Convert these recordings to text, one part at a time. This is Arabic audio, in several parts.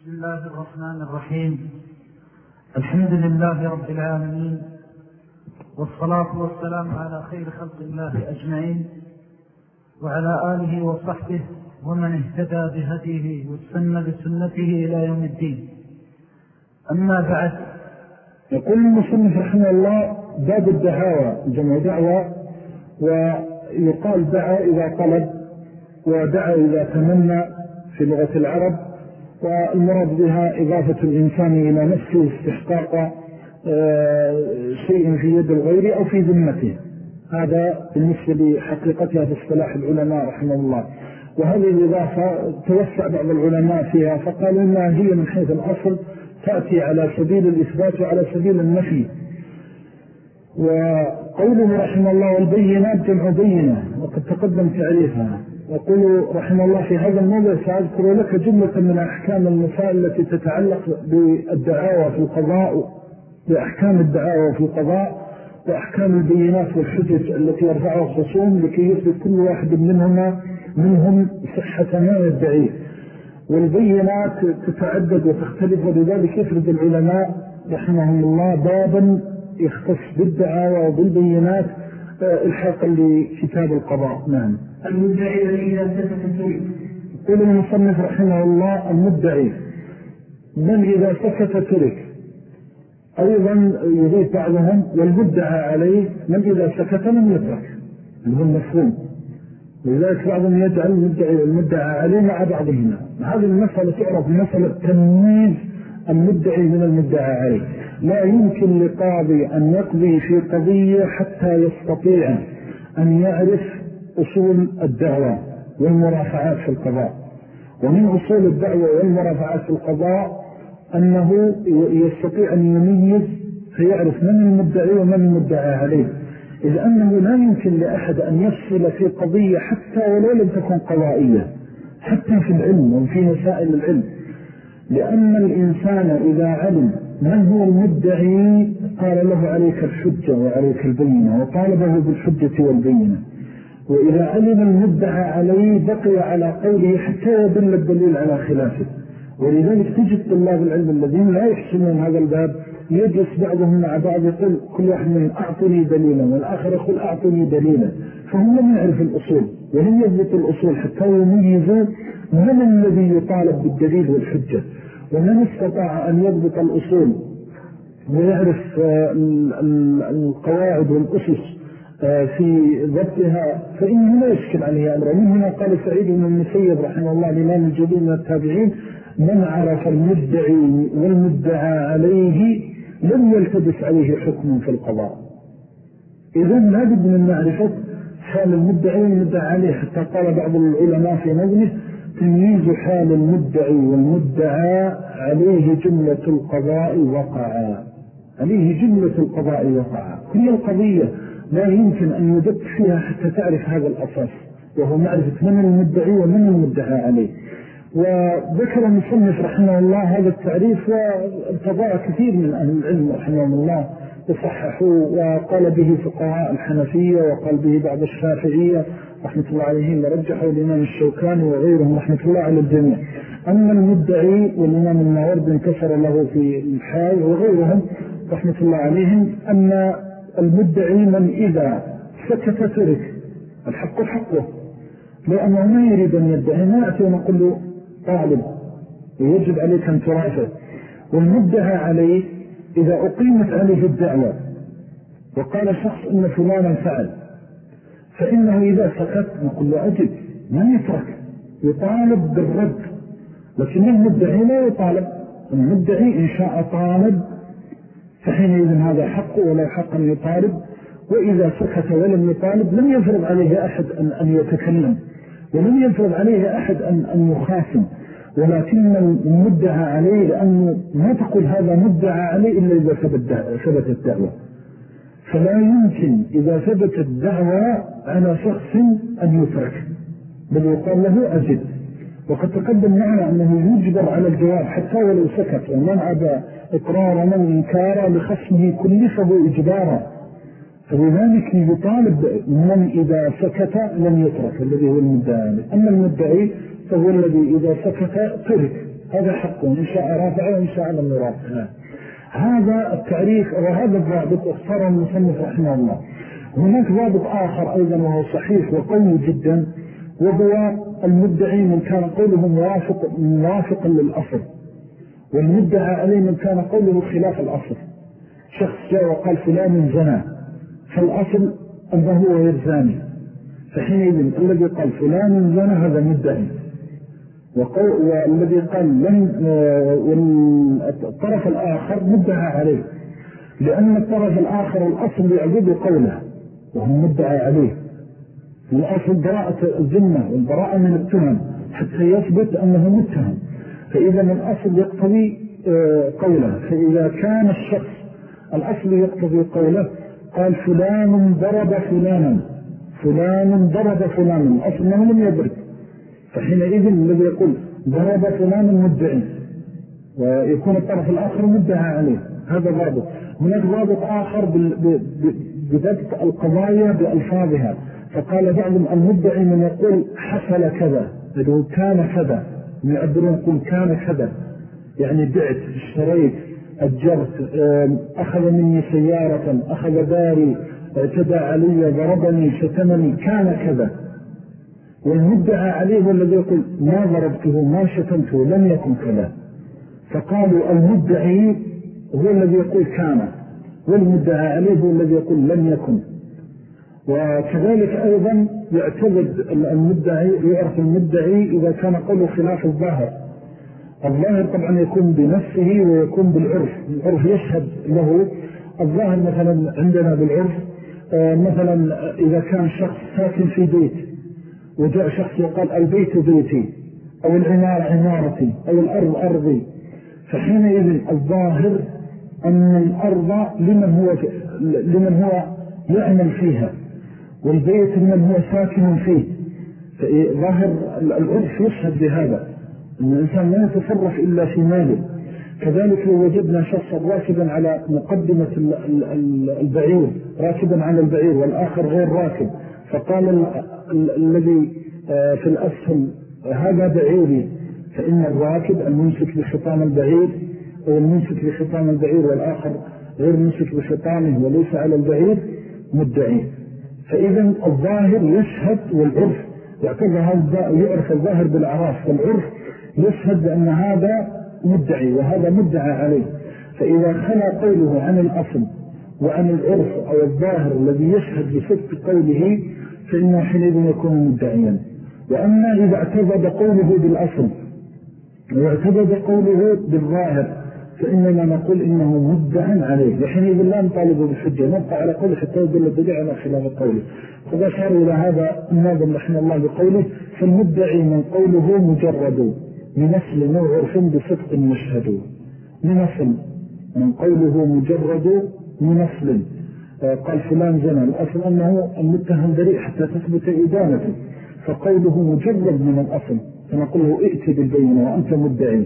بسم الله الرحمن الرحيم. الحمد لله رب العالمين والصلاة والسلام على خير خلق الله أجمعين وعلى آله وصحبه ومن اهتدى بهديه والسنة بسنته إلى يوم الدين. أما بعد يقول المصنف رحمه الله باب الدعاوى جمع دعوة ويقال دعا إذا طلب ودعا إذا تمنى في لغة العرب والمراد بها إضافة الإنسان إلى نفسه استحقاق آه، شيء في يد الغير أو في ذمته. هذا بالنسبة لحقيقتها في اصطلاح العلماء رحمه الله. وهذه الإضافة توسع بعض العلماء فيها فقالوا إنها هي من حيث الأصل تأتي على سبيل الإثبات وعلى سبيل النفي. وقوله رحمه الله والبينات جمع بينة وقد تقدم تعريفها. يقول رحمه الله في هذا الموضع سأذكر لك جملة من أحكام المسائل التي تتعلق بالدعاوى في القضاء بأحكام الدعاوى في القضاء وأحكام البينات والحجج التي يرفعها الخصوم لكي يثبت كل واحد منهما منهم صحة ما يدعيه والبينات تتعدد وتختلف ولذلك يفرد العلماء رحمهم الله بابا يختص بالدعاوى وبالبينات آه، الحاقا لكتاب القضاء. نعم. المدعي إذا سكت ترك يقول المصنف رحمه الله المدعي من إذا سكت ترك؟ أيضا يضيف بعضهم والمدعى عليه من إذا سكت لم يترك هو المفهوم. لذلك بعضهم يجعل المدعي والمدعى عليه مع بعضهما. هذه المسألة تعرف مسألة تمييز المدعي من المدعى عليه. لا يمكن لقاضي أن يقضي في قضية حتى يستطيع أن يعرف أصول الدعوة والمرافعات في القضاء. ومن أصول الدعوة والمرافعات في القضاء أنه يستطيع أن يميز فيعرف من المدعي ومن المدعى عليه. إذ أنه لا يمكن لأحد أن يفصل في قضية حتى ولو لم تكن قضائية حتى في العلم وفي مسائل العلم. لأن الإنسان إذا علم من هو المدعي قال له عليك الحجة وعليك البينة وطالبه بالحجة والبينة. وإذا علم المدعى عليه بقي على قوله حتى يدل الدليل على خلافه. ولذلك تجد طلاب العلم الذين لا يحسنون هذا الباب يجلس بعضهم مع بعض يقول كل واحد منهم أعطني دليلا والآخر يقول أعطني دليلا. فهم لم يعرف الأصول ولم يضبط الأصول حتى يميزوا من الذي يطالب بالدليل والحجة. ومن استطاع أن يضبط الأصول ويعرف آه، القواعد والأسس في ضبطها فإنه لا يشكل عليه أمره من هنا قال سعيد بن المسيب رحمه الله الإمام الجديد من التابعين من عرف المدعي والمدعى عليه لم يلتبس عليه حكم في القضاء. إذن لابد من معرفة حال المدعي والمدعى عليه حتى قال بعض العلماء في نظمه تمييز حال المدعي والمدعى عليه جملة القضاء وقعا. عليه جملة القضاء وقعا. كل القضية لا يمكن أن يدق فيها حتى تعرف هذا الأساس وهو معرفة من المدعي ومن المدعى عليه. وذكر المصنف رحمه الله هذا التعريف وارتضاء كثير من أهل العلم رحمه الله وصححوا وقال به فقهاء الحنفية وقال به بعض الشافعية رحمة الله عليهم ورجحوا الإمام الشوكاني وغيرهم رحمة الله على الجميع. أما المدعي والإمام المعورد انكسر له في الحال وغيرهم رحمة الله عليهم أن المدعي من إذا سكت ترك. الحق حقه. لأنه ما يريد أن يدعي ما يأتي ونقول له طالب ويجب عليك أن ترافع. والمدعى عليه إذا أقيمت عليه الدعوة. وقال شخص إن فلانا فعل. فإنه إذا سكت نقول له أجب ما يترك. يطالب بالرد. لكن المدعي لا يطالب. المدعي إن شاء طالب فحينئذ هذا حق ولا حق أن يطالب وإذا سكت ولم يطالب لم يفرض عليه أحد أن, أن يتكلم ولم يفرض عليه أحد أن, أن يخاصم ولكن المدعى عليه لأنه ما تقول هذا مدعى عليه إلا إذا ثبت الدعوة فلا يمكن إذا ثبت الدعوة على شخص أن يترك بل يقال له أجد وقد تقدم معنا أنه يجبر على الجواب حتى ولو سكت ومن عدا من إنكار لخصمه كلفه إجبارا. فلذلك يطالب من إذا سكت لم يترك الذي هو المدعي. أما المدعي فهو الذي إذا سكت ترك. هذا حقه إن شاء رافع وإن شاء لم يرافع. هذا التعريف وهذا الضابط اختار المصنف رحمه الله. هناك ضابط آخر أيضا وهو صحيح وقوي جدا وهو المدعي من كان قوله موافق موافقا للأصل. والمدعى عليه من كان قوله خلاف الأصل. شخص جاء وقال فلان زنا. فالأصل أنه هو يرزاني فحينئذ الذي قال فلان زنا هذا مدعي. والذي قال لن والطرف الآخر مدعى عليه. لأن الطرف الآخر الأصل يعبد قوله. وهو مدعى عليه. الأصل براءة الذمة والبراءة من التهم حتى يثبت أنه متهم. فإذا الأصل يقتضي آه، قوله. فإذا كان الشخص الأصل يقتضي قوله قال فلان ضرب فلانا فلان ضرب فلانا. الأصل أنه لم يضرب فحينئذ الذي يقول ضرب فلانا مدعي ويكون الطرف الآخر مدعى عليه. هذا ضابط. هناك ضابط آخر بذلك القضايا بألفاظها. فقال بعضهم المدعي من يقول حصل كذا يقول كان كذا يعبرون يقول كان كذا. يعني بعت اشتريت أجرت أخذ مني سيارة أخذ داري اعتدى علي ضربني شتمني كان كذا. والمدعى عليه هو الذي يقول ما ضربته ما شتمته لم يكن كذا. فقالوا المدعي هو الذي يقول كان. والمدعى عليه هو الذي يقول لم يكن؟ وكذلك أيضا يعتمد المدعي يعرف المدعي إذا كان قوله خلاف الظاهر. الظاهر طبعا يكون بنفسه ويكون بالعرف. العرف يشهد له. الظاهر مثلا عندنا بالعرف آه، مثلا إذا كان شخص ساكن في بيت وجاء شخص وقال البيت بيتي أو العمارة عمارتي أو الأرض أرضي فحينئذ الظاهر أن الأرض لمن هو, لمن هو يعمل فيها والبيت من هو ساكن فيه. ظاهر العرف يشهد بهذا أن الإنسان لا يتصرف إلا في ماله. كذلك لو وجدنا شخصا راكبا على مقدمة البعير راكبا على البعير والآخر غير راكب فقال الذي آه، في الأسفل هذا بعيري. فإن الراكب الممسك بخطام البعير أو الممسك بخطام البعير والآخر غير ممسك بخطامه وليس على البعير مدعي. فإذا الظاهر يشهد والعرف يعتبر هذا يعرف الظاهر بالعراف والعرف يشهد بأن هذا مدعي وهذا مدعى عليه. فإذا خلى قوله عن الأصل وعن العرف أو الظاهر الذي يشهد بصدق قوله فإنه حينئذ يكون مدعيا. وأما إذا اعتبد قوله بالأصل واعتبد قوله بالظاهر فإننا نقول إنه مدعا عليه. وحينئذ لا نطالب بالحجة. نبقى على قوله حتى يدل الدليل على خلاف قوله. فإذا شار إلى هذا الناظم رحمه الله بقوله فالمدعي من قوله مجرد. من أصل عرف بصدق مشهد. من أصل من قوله مجرد من أصل. قال فلان زنا الأصل أنه المتهم بريء حتى تثبت إدانته. فقوله مجرد من الأصل. فنقول له ائت بالبينة وأنت مدعي.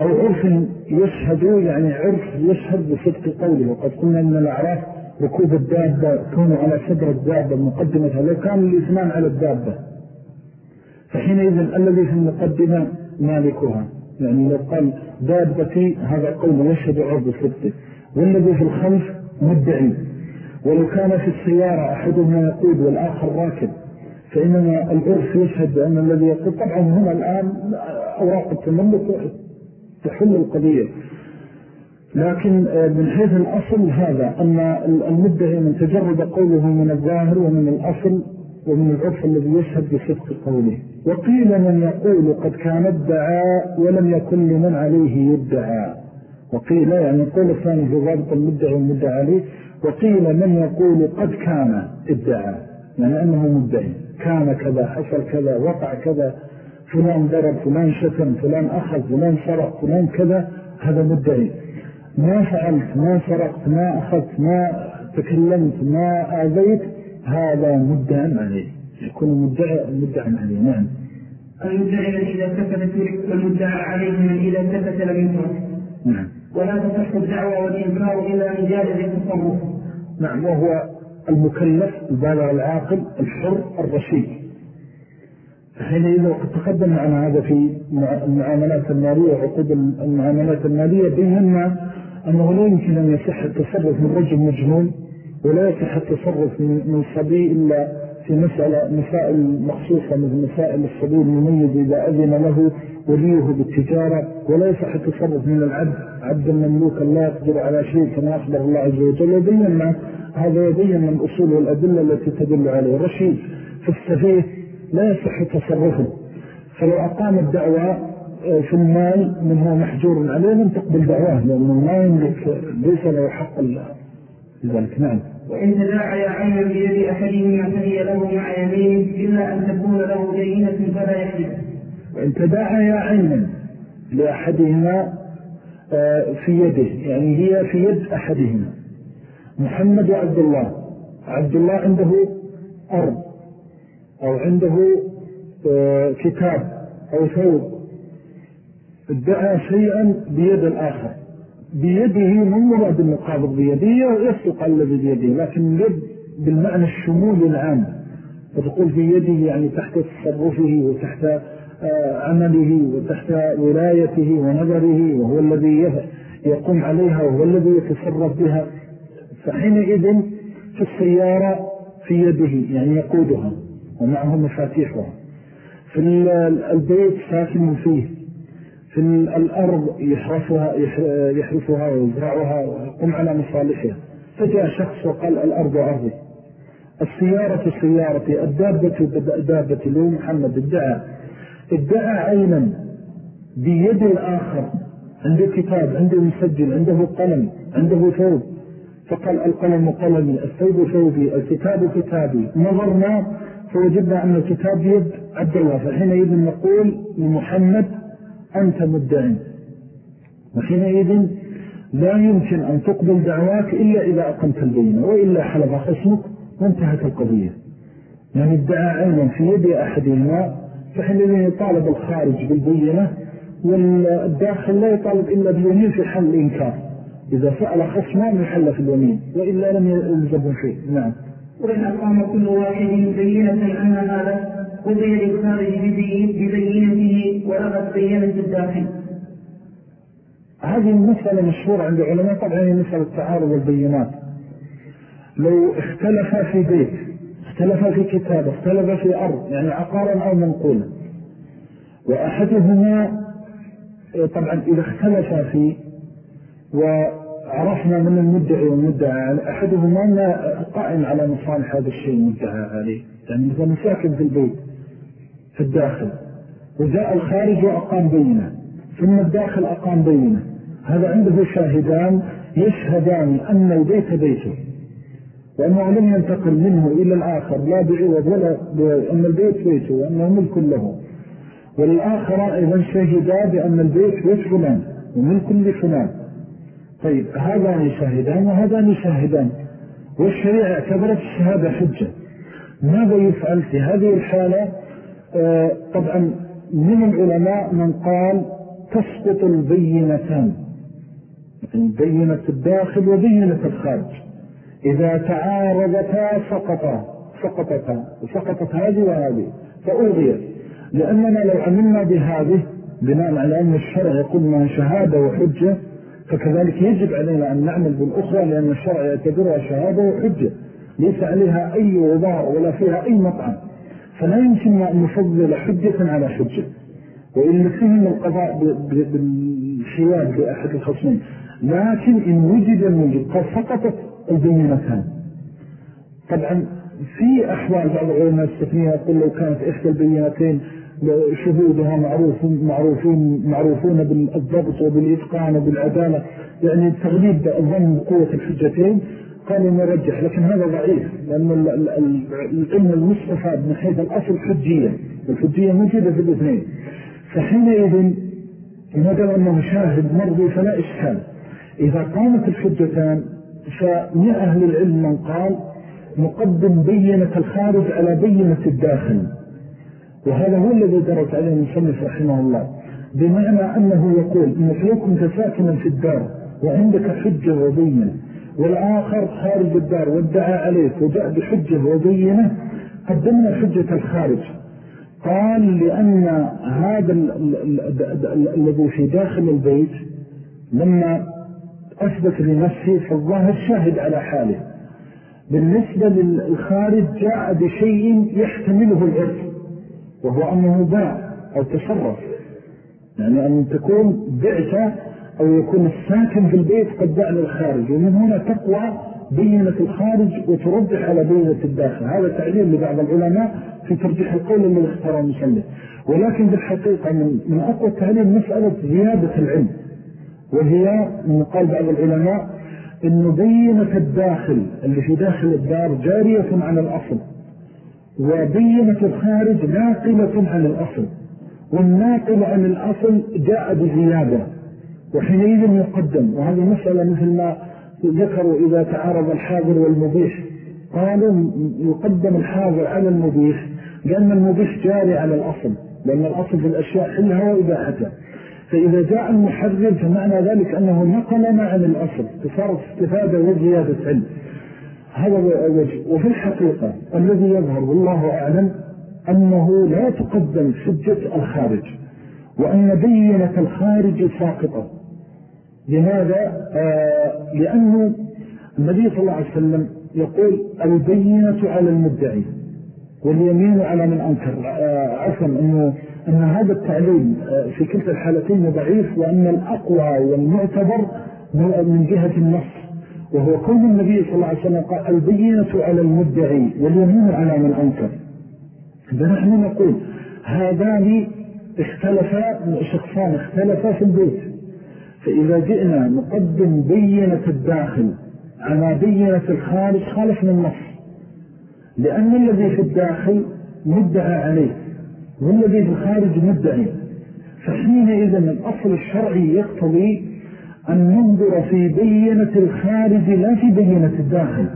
أو عرف يشهد يعني عرف يشهد بصدق قوله. وقد قلنا من الأعراف ركوب الدابة كونه على صدر الدابة مقدمتها لو كان الإثنان على الدابة؟ فحينئذ الذي في المقدمة مالكها. يعني لو قال دابتي هذا قول يشهد عرف بصدقه والذي في الخلف مدعي. ولو كان في السيارة أحدهما يقود والآخر راكب فإنما العرف يشهد بأن الذي يقول طبعا هنا الآن أوراق التملك تحل القضية. لكن آه، من حيث الأصل هذا أن المدعي من تجرد قوله من الظاهر ومن الأصل ومن العرف الذي يشهد بصدق قوله. وقيل من يقول قد كان ادعى ولم يكن لمن عليه يدعى. وقيل يعني قول الثاني في ضابط المدعي والمدعى عليه. وقيل من يقول قد كان ادعى يعني أنه مدعي. كان كذا حصل كذا وقع كذا. فلان ضرب فلان شتم فلان أخذ فلان سرق فلان كذا هذا مدعي. ما فعلت ما سرقت ما أخذت ما تكلمت ما آذيت هذا مدعى عليه. يكون مدعى مدعى عليه نعم. المدعي إذا سكت والمدعى عليه من إذا سكت لم يترك نعم. ولا تصح الدعوة والإنكار إلا من جائز التصرف. نعم وهو المكلف البالغ العاقل الحر الرشيد. حينئذ وقد تقدم معنا هذا في المعاملات المالية وعقود المعاملات المالية. بينا أنه لا يمكن أن يصح التصرف من رجل مجنون ولا يصح التصرف من صبي إلا في مسألة مسائل مخصوصة مثل مسائل الصبي المميز إذا أذن له وليه بالتجارة. ولا يصح التصرف من العبد عبد المملوك الله يقدر على شيء كما أخبر الله عز وجل. وبينا هذا يبين من الأصول والأدلة التي تدل عليه. رشيد في السفيه لا يصح تصرفه. فلو أقام الدعوة آه، في المال من هو محجور عليه لم تقبل دعواه لأنه ما يملك ليس له حق لذلك نعم. وإن تداعي عين بيد أحدهما فهي له مع يمين إلا أن تكون له بينة فلا يحدث. وإن تداعي عينا لأحدهما آه، في يده يعني هي في يد أحدهما. محمد وعبد الله. عبد الله عنده أرض. أو عنده آه، كتاب أو ثوب ادعى شيئا بيد الآخر. بيده من مراد المقابض بيده يصدق الذي بيده لكن اليد بالمعنى الشمول العام. فتقول في يده يعني تحت تصرفه وتحت آه، عمله وتحت ولايته ونظره وهو الذي يقوم عليها وهو الذي يتصرف بها. فحينئذ في السيارة في يده يعني يقودها. ومعه مفاتيحها. في البيت ساكن فيه. في الأرض يحرفها, يحرفها ويزرعها ويقوم على مصالحها. فجاء شخص وقال الأرض أرضي. السيارة سيارتي الدابة دابتي له محمد. ادعى. ادعى عينا بيد الآخر عنده كتاب عنده مسجل عنده قلم عنده ثوب. فقال القلم قلمي الثوب ثوبي الكتاب كتابي. نظرنا فوجدنا أن الكتاب يد عبد الله فحينئذ نقول لمحمد أنت مدعي وحينئذ لا يمكن أن تقبل دعواك إلا إذا أقمت البينة وإلا حلف خصمك وانتهت القضية. يعني ادعى عينا في يد أحدهما فحينئذ يطالب الخارج بالبينة والداخل لا يطالب إلا باليمين في حل الإنكار. إذا سأل خصما يحل في اليمين وإلا لم يلزم شيء. نعم. وإن أقام كل واحد بينة أن هذا قضي للخارج ببينته ولغت بينة الداخل. هذه المسألة مشهورة عند العلماء طبعا هي مسألة تعارض البينات لو اختلف في بيت اختلف في كتاب اختلف في أرض يعني عقارا أو منقولا وأحدهما طبعا إذا اختلف في عرفنا من المدعي والمدعى. أحدهما ما قائم على مصالح هذا الشيء المدعى عليه. يعني مثلا ساكن في البيت في الداخل. وجاء الخارج وأقام بينة. ثم الداخل أقام بينة. هذا عنده شاهدان يشهدان أن البيت بيته. وأنه لم ينتقل منه إلى الآخر. لا بعوض ولا أن البيت بيته وأنه ملك له. والآخر أيضا شهدا بأن البيت بيت فلان. وملك لفلان. طيب هذان يشاهدان وهذان يشاهدان والشريعة اعتبرت الشهادة حجة. ماذا يفعل في هذه الحالة؟ آه طبعا من العلماء من قال تسقط البينتان. بينة الداخل وبينة الخارج. إذا تعارضتا سقطا. سقطتا. سقطت هذه وهذه. فألغيت لأننا لو عملنا بهذه بناء على أن الشرع يقول ما شهادة وحجة فكذلك يجب علينا أن نعمل بالأخرى لأن الشرع يعتبرها شهادة وحجة ليس عليها أي وضاء ولا فيها أي مطعم. فلا يمكن أن نفضل حجة على حجة. وإن فهم القضاء بالحواد بأحد الخصمين. لكن إن وجد الموجد قد سقطت البينتان طبعا في أحوال بعض العلماء السفنية يقول لو كانت إحدى البينتين شهودها معروف معروفين معروفون بالضبط وبالإتقان وبالعدالة. يعني تغليب الظن بقوة الحجتين قالوا نرجح لكن هذا ضعيف لأن العلم المستفاد من حيث الأصل حجية والحجية موجودة في الاثنين. فحينئذ ما دام أنه شاهد مرضي فلا إشكال. إذا قامت الحجتان فمن أهل العلم من قال نقدم بينة الخارج على بينة الداخل. وهذا هو الذي درت عليه المصنف رحمه الله بمعنى أنه يقول إنك لو كنت في الدار وعندك حجة وبينة والآخر خارج الدار وادعى عليك وجاء بحجة وبينة قدمنا حجة الخارج. قال لأن هذا الذي في داخل البيت لما أثبت لنفسه فالظاهر شاهد على حاله. بالنسبة للخارج جاء بشيء يحتمله العرف. وهو أنه باع أو تصرف. يعني أن تكون بعت أو يكون الساكن في البيت قد باع للخارج ومن هنا تقوى بينة الخارج وترجح على بينة الداخل. هذا تعليل لبعض العلماء في ترجيح القول الذي اختار المسلم ولكن بالحقيقة من, من أقوى التعليل مسألة زيادة العلم. وهي من قال بعض العلماء أن بينة الداخل اللي في داخل الدار جارية عن الأصل. وبينة الخارج ناقلة عن الأصل والناقل عن الأصل جاء بزيادة وحينئذ يقدم. وهذه مسألة مثل ما ذكروا إذا تعارض الحاضر والمبيح. قالوا يقدم الحاضر على المبيح لأن المبيح جاري على الأصل لأن الأصل في الأشياء حلها وإباحتها. فإذا جاء المحرر فمعنى ذلك أنه نقلنا عن الأصل تصارف استفادة وزيادة علم. هذا وجه وفي الحقيقة الذي يظهر والله أعلم أنه لا تقدم حجة الخارج وأن بينة الخارج ساقطة. لماذا؟ آه لأنه النبي صلى الله عليه وسلم يقول البينة على المدعي واليمين على من أنكر. آه عفوا أنه أن هذا التعليم آه في كلتا الحالتين ضعيف وأن الأقوى والمعتبر من جهة النص. وهو كون النبي صلى الله عليه وسلم قال البينة على المدعي واليمين على من أنكر. فنحن نقول هذان اختلفا شخصان اختلفا في البيت. فإذا جئنا نقدم بينة الداخل على بينة الخارج خالف من النص. لأن الذي في الداخل مدعى عليه والذي في الخارج مدعي. فحينئذ الأصل الشرعي يقتضي أن ننظر في بينة الخارج لا في بينة الداخل.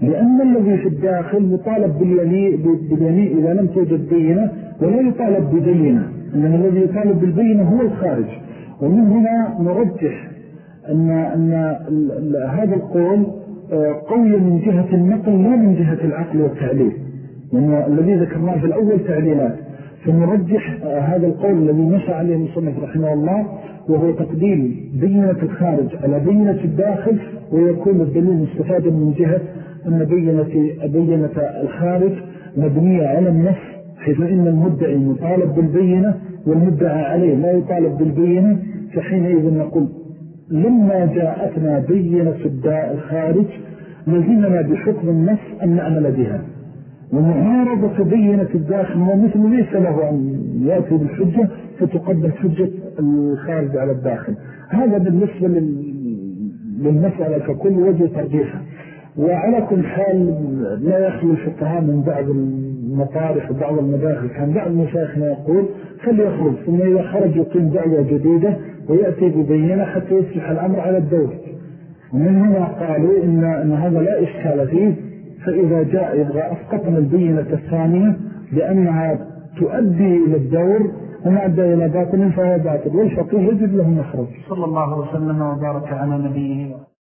لأن الذي في الداخل مطالب باليمين إذا لم توجد بينة ولا يطالب ببينة. إنما الذي يطالب بالبينة هو الخارج. ومن هنا نرجح أن, أن هذا القول آه، قوي من جهة النقل لا من جهة العقل والتعليل. لأن الذي ذكرناه في الأول تعليلات. فنرجح آه، هذا القول الذي نشأ عليه المصنف رحمه الله. وهو تقديم بينة الخارج على بينة الداخل ويكون الدليل مستفادا من جهة أن بينة, بينة الخارج مبنية على النص حيث إن المدعي مطالب بالبينة والمدعى عليه لا يطالب بالبينة فحينئذ نقول لما جاءتنا بينة الداء الخارج لزمنا بحكم النص أن نعمل بها. ومعارضة بينة الداخل هو مثل ليس له أن يأتي بالحجة فتقدم حجة الخارج على الداخل. هذا بالنسبة للمسألة ككل وجه ترجيحها. وعلى كل حال لا يخلو الفقهاء من بعض المطارح وبعض المداخل كان بعض المشايخنا يقول فليخرج ثم إذا خرج يقيم دعوة جديدة ويأتي ببينة حتى يصلح الأمر على الدور ومن هنا قالوا إن, إن هذا لا إشكال فيه. فإذا جاء يبغى أسقطنا البينة الثانية لأنها تؤدي إلى الدور وما أدى إلى باطل فهو باطل والفقيه يجب له مخرج. صلى الله وسلم وبارك على نبيه.